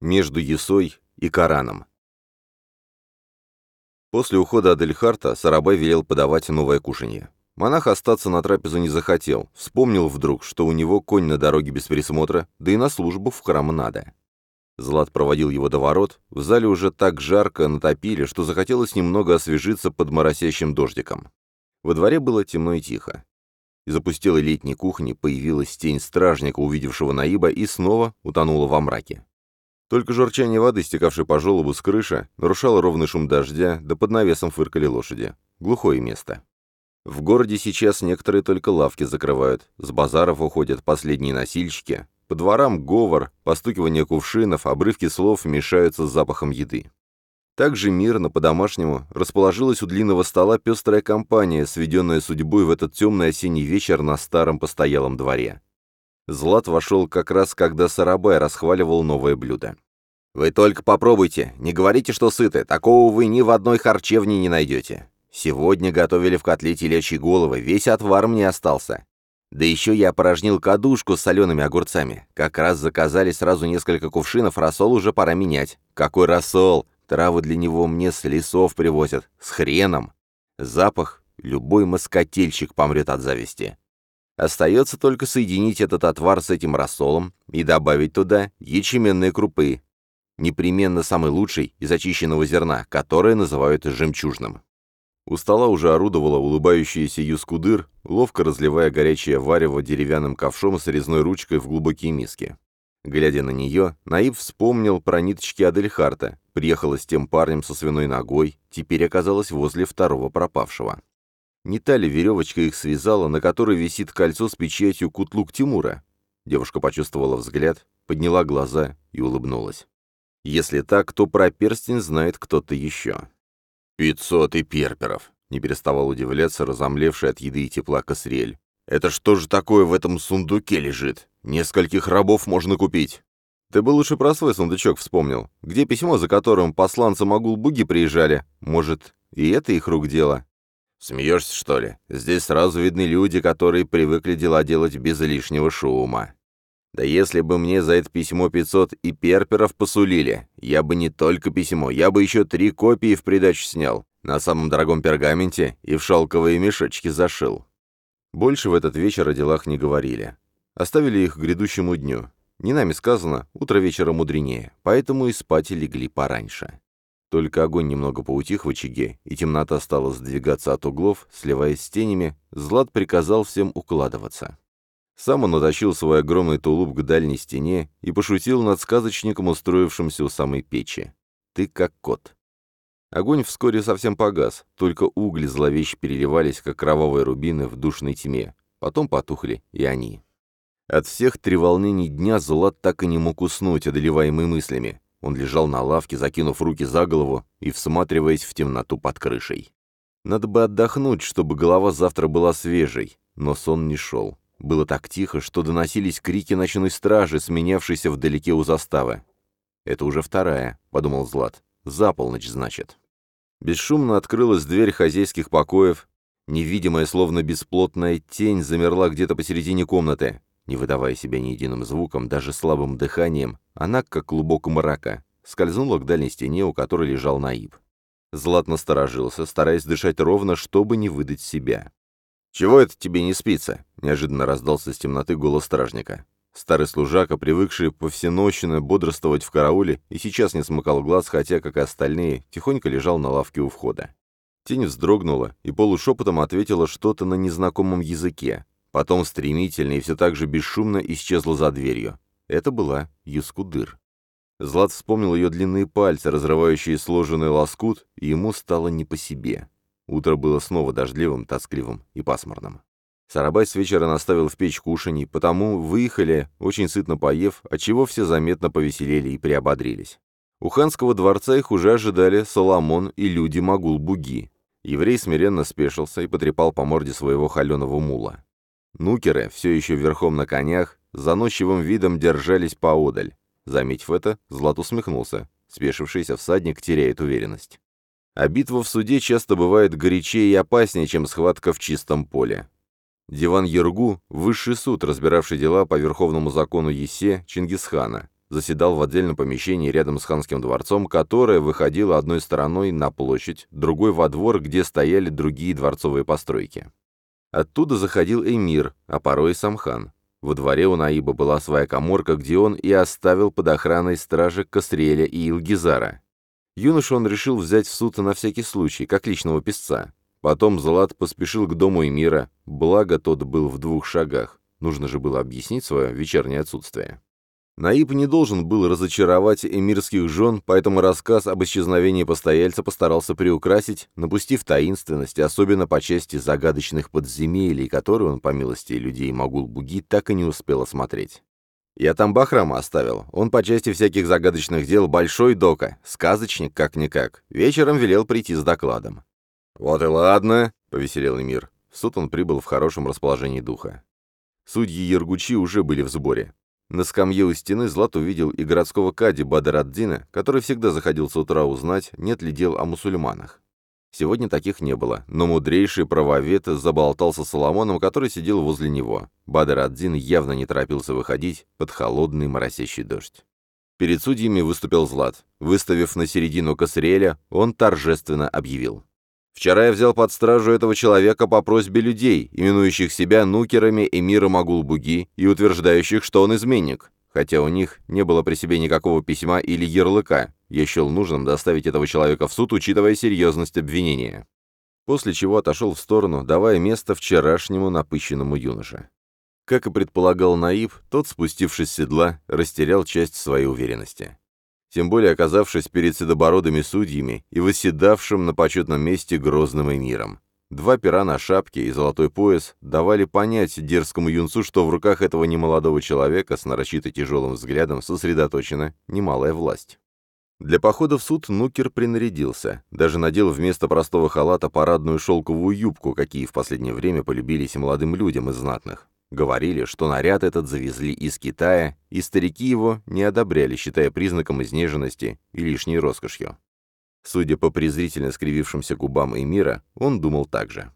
между Есой и Кораном. После ухода Адельхарта Сарабай велел подавать новое кушанье. Монах остаться на трапезу не захотел, вспомнил вдруг, что у него конь на дороге без присмотра, да и на службу в храм надо. Злат проводил его до ворот, в зале уже так жарко натопили, что захотелось немного освежиться под моросящим дождиком. Во дворе было темно и тихо. Из опустелой летней кухни появилась тень стражника, увидевшего Наиба, и снова утонула во мраке. Только журчание воды, стекавшей по желобу с крыши, нарушало ровный шум дождя, да под навесом фыркали лошади. Глухое место. В городе сейчас некоторые только лавки закрывают, с базаров уходят последние носильщики, по дворам говор, постукивание кувшинов, обрывки слов мешаются с запахом еды. Также мирно, по-домашнему, расположилась у длинного стола пестрая компания, сведенная судьбой в этот темный осенний вечер на старом постоялом дворе. Злат вошел как раз, когда Сарабай расхваливал новое блюдо. «Вы только попробуйте, не говорите, что сыты, такого вы ни в одной харчевне не найдете. Сегодня готовили в котле телячьи головы, весь отвар мне остался. Да еще я опорожнил кадушку с солеными огурцами. Как раз заказали сразу несколько кувшинов, рассол уже пора менять. Какой рассол? Травы для него мне с лесов привозят, с хреном. Запах любой москотельщик помрет от зависти. Остается только соединить этот отвар с этим рассолом и добавить туда ячменные крупы, непременно самый лучший из очищенного зерна, которое называют жемчужным. У стола уже орудовала улыбающаяся Юскудыр, ловко разливая горячее варево деревянным ковшом с резной ручкой в глубокие миски. Глядя на нее, Наив вспомнил про ниточки Адельхарта, приехала с тем парнем со свиной ногой, теперь оказалась возле второго пропавшего. Не та ли веревочка их связала, на которой висит кольцо с печатью Кутлук Тимура? Девушка почувствовала взгляд, подняла глаза и улыбнулась. Если так, то про перстень знает кто-то еще. «Пятьсот и перперов!» — не переставал удивляться разомлевший от еды и тепла Косрель. «Это что же такое в этом сундуке лежит? Нескольких рабов можно купить!» «Ты бы лучше про свой сундучок вспомнил. Где письмо, за которым посланцы Магул-Буги приезжали? Может, и это их рук дело?» «Смеешься, что ли? Здесь сразу видны люди, которые привыкли дела делать без лишнего шума. Да если бы мне за это письмо 500 и перперов посулили, я бы не только письмо, я бы еще три копии в придачу снял, на самом дорогом пергаменте и в шелковые мешочки зашил». Больше в этот вечер о делах не говорили. Оставили их грядущему дню. Не нами сказано, утро вечера мудренее, поэтому и спать легли пораньше. Только огонь немного поутих в очаге, и темнота стала сдвигаться от углов, сливаясь с тенями, Злат приказал всем укладываться. Сам он утащил свой огромный тулуп к дальней стене и пошутил над сказочником, устроившимся у самой печи. «Ты как кот». Огонь вскоре совсем погас, только угли зловеще переливались, как кровавые рубины в душной тьме. Потом потухли и они. От всех треволнений дня Злат так и не мог уснуть, одолеваемый мыслями. Он лежал на лавке, закинув руки за голову и всматриваясь в темноту под крышей. Надо бы отдохнуть, чтобы голова завтра была свежей, но сон не шел. Было так тихо, что доносились крики ночной стражи, сменявшейся вдалеке у заставы. «Это уже вторая», — подумал Злат. «За полночь, значит». Бесшумно открылась дверь хозяйских покоев. Невидимая, словно бесплотная тень, замерла где-то посередине комнаты. Не выдавая себя ни единым звуком, даже слабым дыханием, она, как клубок мрака, скользнула к дальней стене, у которой лежал Наиб. Злат насторожился, стараясь дышать ровно, чтобы не выдать себя. «Чего это тебе не спится?» — неожиданно раздался из темноты голос стражника. Старый служака, привыкший повсенощно бодрствовать в карауле, и сейчас не смыкал глаз, хотя, как и остальные, тихонько лежал на лавке у входа. Тень вздрогнула и полушепотом ответила что-то на незнакомом языке, Потом стремительно и все так же бесшумно исчезла за дверью. Это была Юскудыр. Злат вспомнил ее длинные пальцы, разрывающие сложенный лоскут, и ему стало не по себе. Утро было снова дождливым, тоскливым и пасмурным. Сарабай с вечера наставил в печь кушаний, потому выехали, очень сытно поев, отчего все заметно повеселели и приободрились. У ханского дворца их уже ожидали Соломон и люди Магул-Буги. Еврей смиренно спешился и потрепал по морде своего холеного мула. Нукеры, все еще верхом на конях, заносчивым видом держались поодаль. Заметив это, Злат усмехнулся. Спешившийся всадник теряет уверенность. А битва в суде часто бывает горячее и опаснее, чем схватка в чистом поле. Диван Ергу – высший суд, разбиравший дела по верховному закону Есе Чингисхана. заседал в отдельном помещении рядом с ханским дворцом, которое выходило одной стороной на площадь, другой во двор, где стояли другие дворцовые постройки. Оттуда заходил эмир, а порой и сам хан. Во дворе у Наиба была своя коморка, где он и оставил под охраной стражи Кастриэля и Илгизара. Юношу он решил взять в суд на всякий случай, как личного писца. Потом Злат поспешил к дому Эмира, благо тот был в двух шагах. Нужно же было объяснить свое вечернее отсутствие. Наиб не должен был разочаровать эмирских жен, поэтому рассказ об исчезновении постояльца постарался приукрасить, напустив таинственность, особенно по части загадочных подземелий, которые он, по милости людей Магул-Буги, так и не успел осмотреть. Я там Бахрама оставил. Он по части всяких загадочных дел большой дока, сказочник как-никак. Вечером велел прийти с докладом. «Вот и ладно», — повеселел Эмир. В суд он прибыл в хорошем расположении духа. Судьи Ергучи уже были в сборе. На скамье у стены Злат увидел и городского кади Бадараддина, который всегда заходил с утра узнать, нет ли дел о мусульманах. Сегодня таких не было, но мудрейший правовед заболтался Соломоном, который сидел возле него. Бадр-ад-Дин явно не торопился выходить под холодный моросящий дождь. Перед судьями выступил Злат. Выставив на середину Касриэля, он торжественно объявил. «Вчера я взял под стражу этого человека по просьбе людей, именующих себя нукерами эмира Магул-Буги и утверждающих, что он изменник хотя у них не было при себе никакого письма или ярлыка. Я счел нужным доставить этого человека в суд, учитывая серьезность обвинения. После чего отошел в сторону, давая место вчерашнему напыщенному юноше. Как и предполагал Наиб, тот, спустившись с седла, растерял часть своей уверенности. Тем более оказавшись перед седобородыми судьями и восседавшим на почетном месте грозным эмиром. Два пера на шапке и золотой пояс давали понять дерзкому юнцу, что в руках этого немолодого человека с нарочито тяжелым взглядом сосредоточена немалая власть. Для похода в суд Нукер принарядился, даже надел вместо простого халата парадную шелковую юбку, какие в последнее время полюбились молодым людям из знатных. Говорили, что наряд этот завезли из Китая, и старики его не одобряли, считая признаком изнеженности и лишней роскошью. Судя по презрительно скривившимся губам Эмира, он думал так же.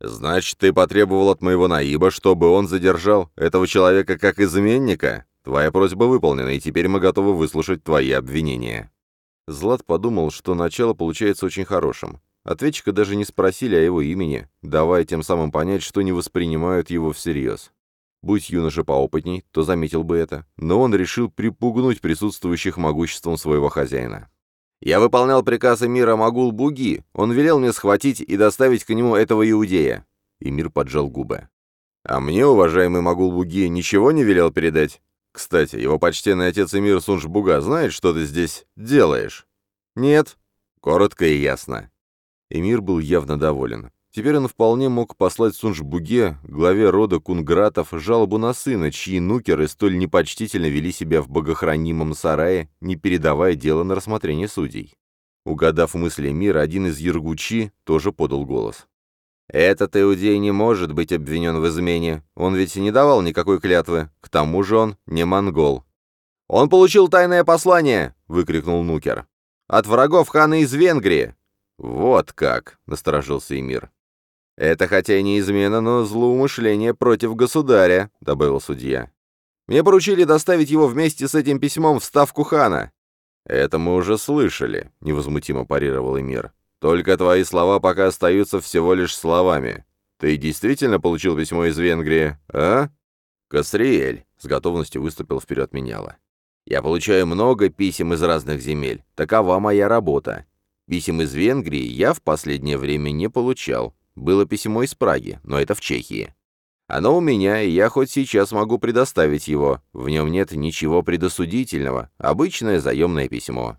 «Значит, ты потребовал от моего Наиба, чтобы он задержал этого человека как изменника? Твоя просьба выполнена, и теперь мы готовы выслушать твои обвинения». Злат подумал, что начало получается очень хорошим. Ответчика даже не спросили о его имени, давая тем самым понять, что не воспринимают его всерьез. Будь юноша поопытней, то заметил бы это, но он решил припугнуть присутствующих могуществом своего хозяина. Я выполнял приказ эмира Магул-Буги. Он велел мне схватить и доставить к нему этого иудея». Эмир поджал губы. «А мне, уважаемый Магул-Буги, ничего не велел передать? Кстати, его почтенный отец Эмир Сунж-Буга знает, что ты здесь делаешь?» «Нет». Коротко и ясно. Эмир был явно доволен. Теперь он вполне мог послать Сунжбуге, главе рода кунгратов, жалобу на сына, чьи нукеры столь непочтительно вели себя в богохранимом сарае, не передавая дело на рассмотрение судей. Угадав мысли мира, один из Ергучи тоже подал голос. «Этот иудей не может быть обвинен в измене. Он ведь и не давал никакой клятвы. К тому же он не монгол». «Он получил тайное послание!» — выкрикнул Нукер. «От врагов хана из Венгрии!» «Вот как!» — насторожился Эмир. «Это хотя и не измена, но злоумышление против государя», — добавил судья. «Мне поручили доставить его вместе с этим письмом в ставку хана». «Это мы уже слышали», — невозмутимо парировал Эмир. «Только твои слова пока остаются всего лишь словами. Ты действительно получил письмо из Венгрии, а?» «Кастриэль», — с готовностью выступил вперед меняла. «Я получаю много писем из разных земель. Такова моя работа. Писем из Венгрии я в последнее время не получал. Было письмо из Праги, но это в Чехии. Оно у меня, и я хоть сейчас могу предоставить его. В нем нет ничего предосудительного. Обычное заемное письмо.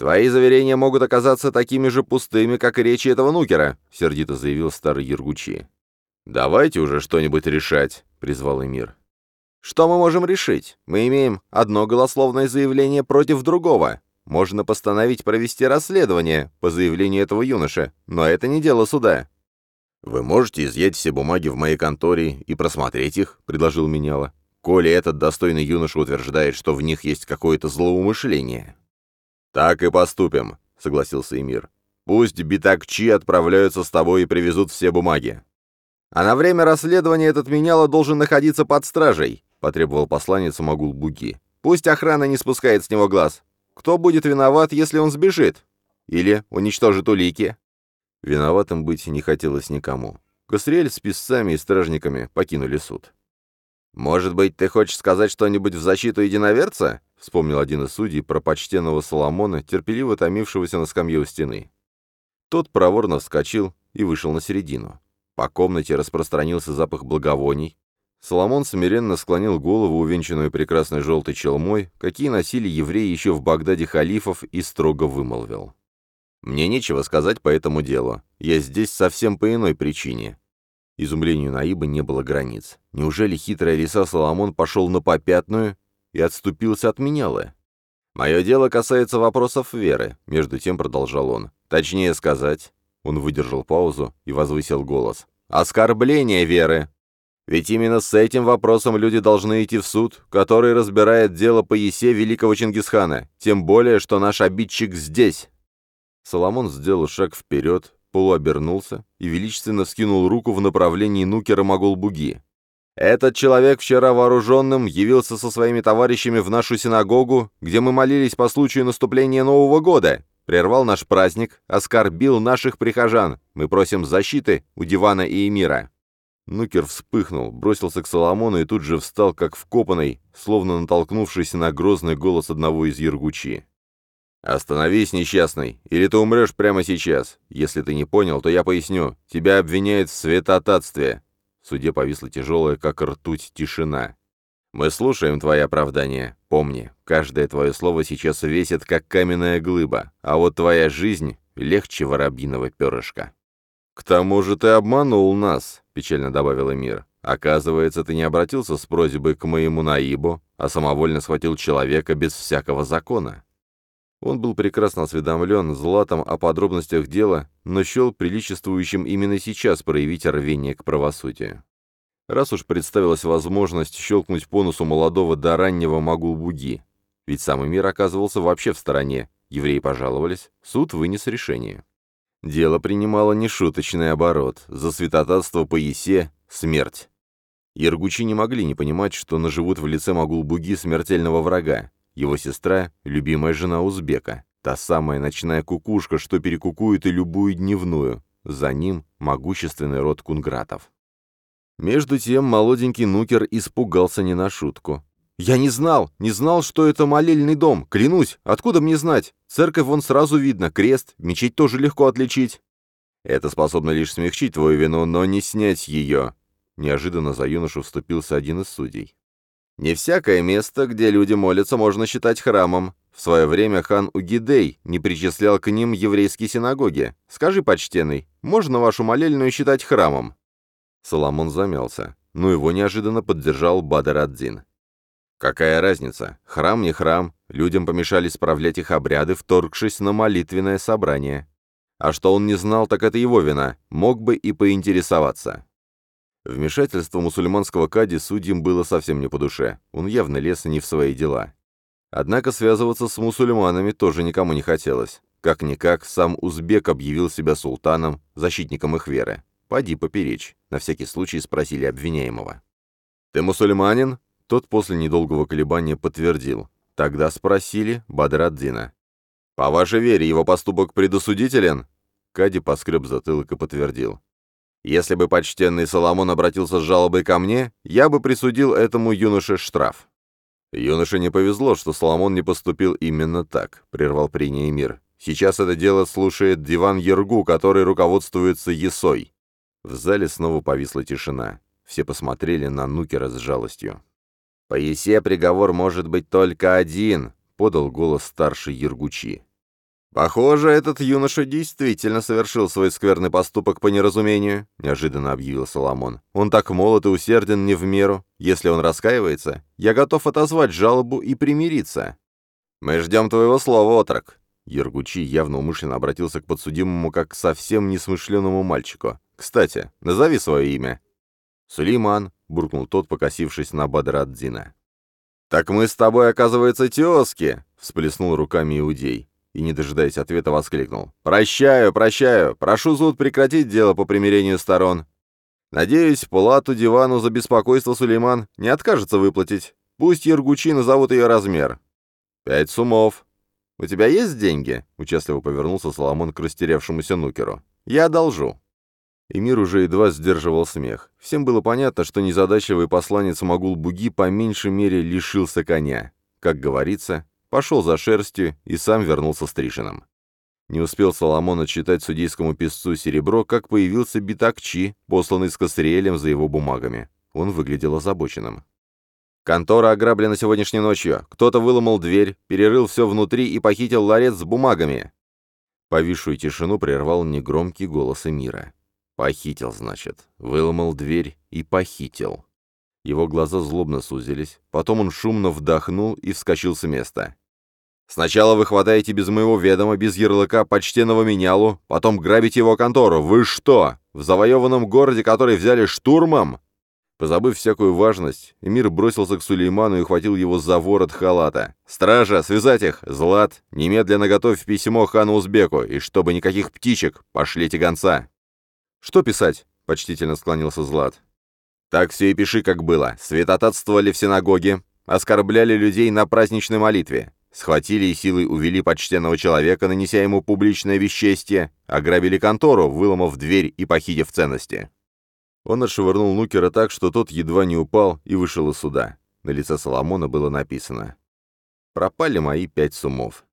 «Твои заверения могут оказаться такими же пустыми, как и речи этого нукера», — сердито заявил старый Ергучи. «Давайте уже что-нибудь решать», — призвал Эмир. «Что мы можем решить? Мы имеем одно голословное заявление против другого. Можно постановить провести расследование по заявлению этого юноши, но это не дело суда. «Вы можете изъять все бумаги в моей конторе и просмотреть их», — предложил Меняла. «Коли этот достойный юноша утверждает, что в них есть какое-то злоумышление». «Так и поступим», — согласился Эмир. «Пусть битакчи отправляются с тобой и привезут все бумаги». «А на время расследования этот меняла должен находиться под стражей», — потребовал посланец Магул-Буги. Пусть охрана не спускает с него глаз. Кто будет виноват, если он сбежит? Или уничтожит улики?» Виноватым быть не хотелось никому. Косриэль с писцами и стражниками покинули суд. «Может быть, ты хочешь сказать что-нибудь в защиту единоверца?» — вспомнил один из судей про почтенного Соломона, терпеливо томившегося на скамье у стены. Тот проворно вскочил и вышел на середину. По комнате распространился запах благовоний. Соломон смиренно склонил голову, увенчанную прекрасной желтой челмой, какие носили евреи еще в Багдаде халифов, и строго вымолвил. «Мне нечего сказать по этому делу. Я здесь совсем по иной причине. Изумлению Наиба не было границ. Неужели хитрая лиса Соломон пошел на попятную и отступился от менялы? «Мое дело касается вопросов веры», — между тем продолжал он. «Точнее сказать...» Он выдержал паузу и возвысил голос. «Оскорбление веры!» Ведь именно с этим вопросом люди должны идти в суд, который разбирает дело по Есе великого Чингисхана, тем более, что наш обидчик здесь. Соломон сделал шаг вперед, полуобернулся и величественно вскинул руку в направлении Нукера Могул-Буги. «Этот человек вчера вооруженным явился со своими товарищами в нашу синагогу, где мы молились по случаю наступления Нового года, прервал наш праздник, оскорбил наших прихожан. Мы просим защиты у дивана и эмира». Нукер вспыхнул, бросился к Соломону и тут же встал, как вкопанный, словно натолкнувшись на грозный голос одного из Ергучи. «Остановись, несчастный, или ты умрешь прямо сейчас. Если ты не понял, то я поясню. Тебя обвиняют в святотатстве». В суде повисла тяжелая, как ртуть, тишина. «Мы слушаем твои оправдания. Помни, каждое твое слово сейчас весит, как каменная глыба, а вот твоя жизнь легче воробьиного перышка». «К тому же ты обманул нас», — печально добавил Эмир. «Оказывается, ты не обратился с просьбой к моему наибу, а самовольно схватил человека без всякого закона». Он был прекрасно осведомлен Златом о подробностях дела, но счел приличествующим именно сейчас проявить рвение к правосудию. Раз уж представилась возможность щелкнуть по носу молодого до раннего Магулбуги, ведь самый мир оказывался вообще в стороне, евреи пожаловались, суд вынес решение. Дело принимало нешуточный оборот, за святотатство по Есе — смерть. Иргучи не могли не понимать, что наживут в лице Магулбуги смертельного врага, его сестра — любимая жена узбека, та самая ночная кукушка, что перекукует и любую дневную. За ним могущественный род кунгратов. Между тем молоденький нукер испугался не на шутку. «Я не знал, не знал, что это молельный дом, клянусь, откуда мне знать? Церковь вон сразу видно, крест, мечеть тоже легко отличить». «Это способно лишь смягчить твою вину, но не снять ее», Неожиданно за юношу вступился один из судей. Не всякое место, где люди молятся, можно считать храмом. В свое время хан Угидей не причислял к ним еврейские синагоги. Скажи, почтенный, можно вашу молельную считать храмом?» Соломон замялся, но его неожиданно поддержал Бадр ад-Дин. «Какая разница? Храм не храм. Людям помешали справлять их обряды, вторгшись на молитвенное собрание. А что он не знал, так это его вина. Мог бы и поинтересоваться». Вмешательство мусульманского кади судьям было совсем не по душе, он явно лез не в свои дела. Однако связываться с мусульманами тоже никому не хотелось. Как-никак, сам узбек объявил себя султаном, защитником их веры. Поди поперечь, на всякий случай спросили обвиняемого. «Ты мусульманин?» Тот после недолгого колебания подтвердил. Тогда спросили Бадраддина. «По вашей вере его поступок предосудителен?» Кади поскреб затылок и подтвердил. Если бы почтенный Соломон обратился с жалобой ко мне, я бы присудил этому юноше штраф». «Юноше не повезло, что Соломон не поступил именно так», — прервал прения мир. «Сейчас это дело слушает диван Ергу, который руководствуется Есой». В зале снова повисла тишина. Все посмотрели на Нукера с жалостью. «По Есе приговор может быть только один», — подал голос старший Ергучи. «Похоже, этот юноша действительно совершил свой скверный поступок по неразумению», — неожиданно объявил Соломон. «Он так молод и усерден не в меру. Если он раскаивается, я готов отозвать жалобу и примириться». «Мы ждем твоего слова, отрок». Ергучи явно умышленно обратился к подсудимому как к совсем несмышленному мальчику. «Кстати, назови свое имя». «Сулейман», — буркнул тот, покосившись на Бадраддина. «Так мы с тобой, оказывается, тезки», — всплеснул руками Иудей и, не дожидаясь ответа, воскликнул. «Прощаю, прощаю! Прошу суд прекратить дело по примирению сторон. Надеюсь, Пулату Дивану за беспокойство Сулейман не откажется выплатить. Пусть Ергучи назовут ее размер». «Пять сумов». «У тебя есть деньги?» — участливо повернулся Соломон к растерявшемуся нукеру. «Я одолжу». Эмир уже едва сдерживал смех. Всем было понятно, что незадачливый посланец Магул-Буги по меньшей мере лишился коня. Как говорится, пошел за шерстью и сам вернулся стриженным. Не успел Соломон отчитать судейскому писцу серебро, как появился Битакчи, посланный с Касриэлем за его бумагами. Он выглядел озабоченным. Контора ограблена сегодняшней ночью. Кто-то выломал дверь, перерыл все внутри и похитил ларец с бумагами. Повисшую тишину прервал негромкий голос Эмира. Похитил, значит. Выломал дверь и похитил. Его глаза злобно сузились. Потом он шумно вдохнул и вскочил с места. «Сначала вы хватаете без моего ведома, без ярлыка почтенного менялу, потом грабите его контору. Вы что, в завоеванном городе, который взяли штурмом?» Позабыв всякую важность, Эмир бросился к Сулейману и ухватил его за ворот халата. «Стража, связать их! Злат, немедленно готовь письмо хану Узбеку, и чтобы никаких птичек, пошлите гонца!» «Что писать?» — почтительно склонился Злат. «Так все и пиши, как было. Святотатствовали в синагоге, оскорбляли людей на праздничной молитве, схватили и силой увели почтенного человека, нанеся ему публичное вещестие, ограбили контору, выломав дверь и похитив ценности». Он отшвырнул Нукера так, что тот едва не упал и вышел из суда. На лице Соломона было написано «Пропали мои пять сумов».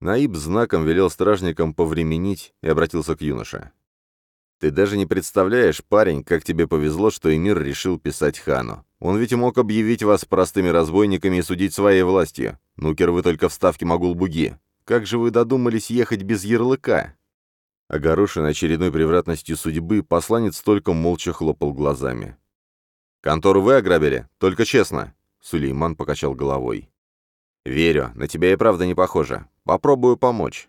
Наиб знаком велел стражникам повременить и обратился к юноше. «Ты даже не представляешь, парень, как тебе повезло, что Эмир решил писать хану. Он ведь мог объявить вас простыми разбойниками и судить своей властью. Нукер вы только в ставке Магул-Буги. Как же вы додумались ехать без ярлыка?» Огорошенный очередной превратностью судьбы, посланец только молча хлопал глазами. «Контору вы ограбили? Только честно!» Сулейман покачал головой. «Верю, на тебя и правда не похоже. Попробую помочь».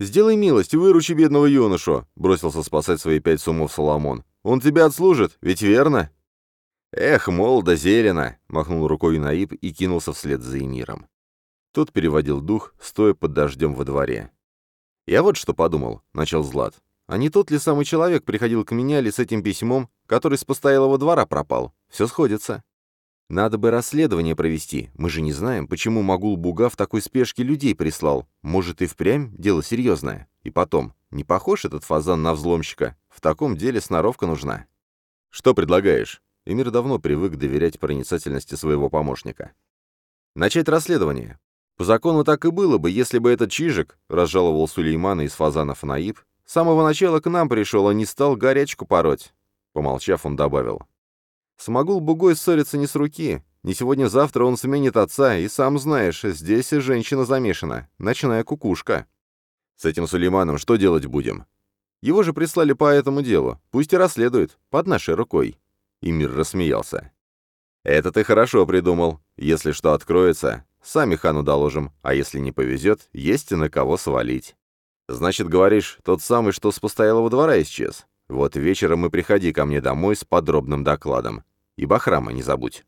«Сделай милость, выручи бедного юношу!» — бросился спасать свои пять сумов Соломон. «Он тебя отслужит, ведь верно?» «Эх, молодо зелено!» — махнул рукой Наиб и кинулся вслед за Эмиром. Тот переводил дух, стоя под дождем во дворе. «Я вот что подумал», — начал Злат. «А не тот ли самый человек приходил к меня ли с этим письмом, который с постоялого двора пропал? Все сходится. Надо бы расследование провести. Мы же не знаем, почему Магул Буга в такой спешке людей прислал. Может, и впрямь дело серьезное. И потом, не похож этот фазан на взломщика? В таком деле сноровка нужна». «Что предлагаешь?» Эмир давно привык доверять проницательности своего помощника. «Начать расследование. По закону так и было бы, если бы этот Чижик, разжаловал Сулеймана из фазанов Наиб, с самого начала к нам пришел, а не стал горячку пороть. Помолчав, он добавил. Смогул Бугой ссориться не с руки. Не сегодня-завтра он сменит отца, и сам знаешь, здесь и женщина замешана, ночная кукушка. С этим Сулейманом что делать будем? Его же прислали по этому делу. Пусть и расследует, под нашей рукой. И мир рассмеялся. «Это ты хорошо придумал. Если что откроется, Сами хану доложим, а если не повезет, есть и на кого свалить. Значит, говоришь, тот самый, что с постоялого двора исчез? Вот вечером и приходи ко мне домой с подробным докладом. И Бахрама не забудь.